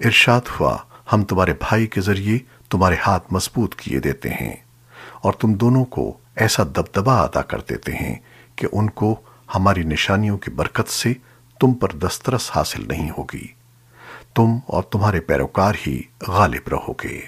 ارشاد ہوا، ہم تمہارے بھائی کے ذریعے تمہارے ہاتھ مضبوط کیے دیتے ہیں، اور تم دونوں کو ایسا دبدبہ عطا کر دیتے ہیں کہ ان کو ہماری نشانیوں کی برکت سے تم پر دسترس حاصل نہیں ہوگی۔ تم اور تمہارے پیروکار ہی غالب رہو گے۔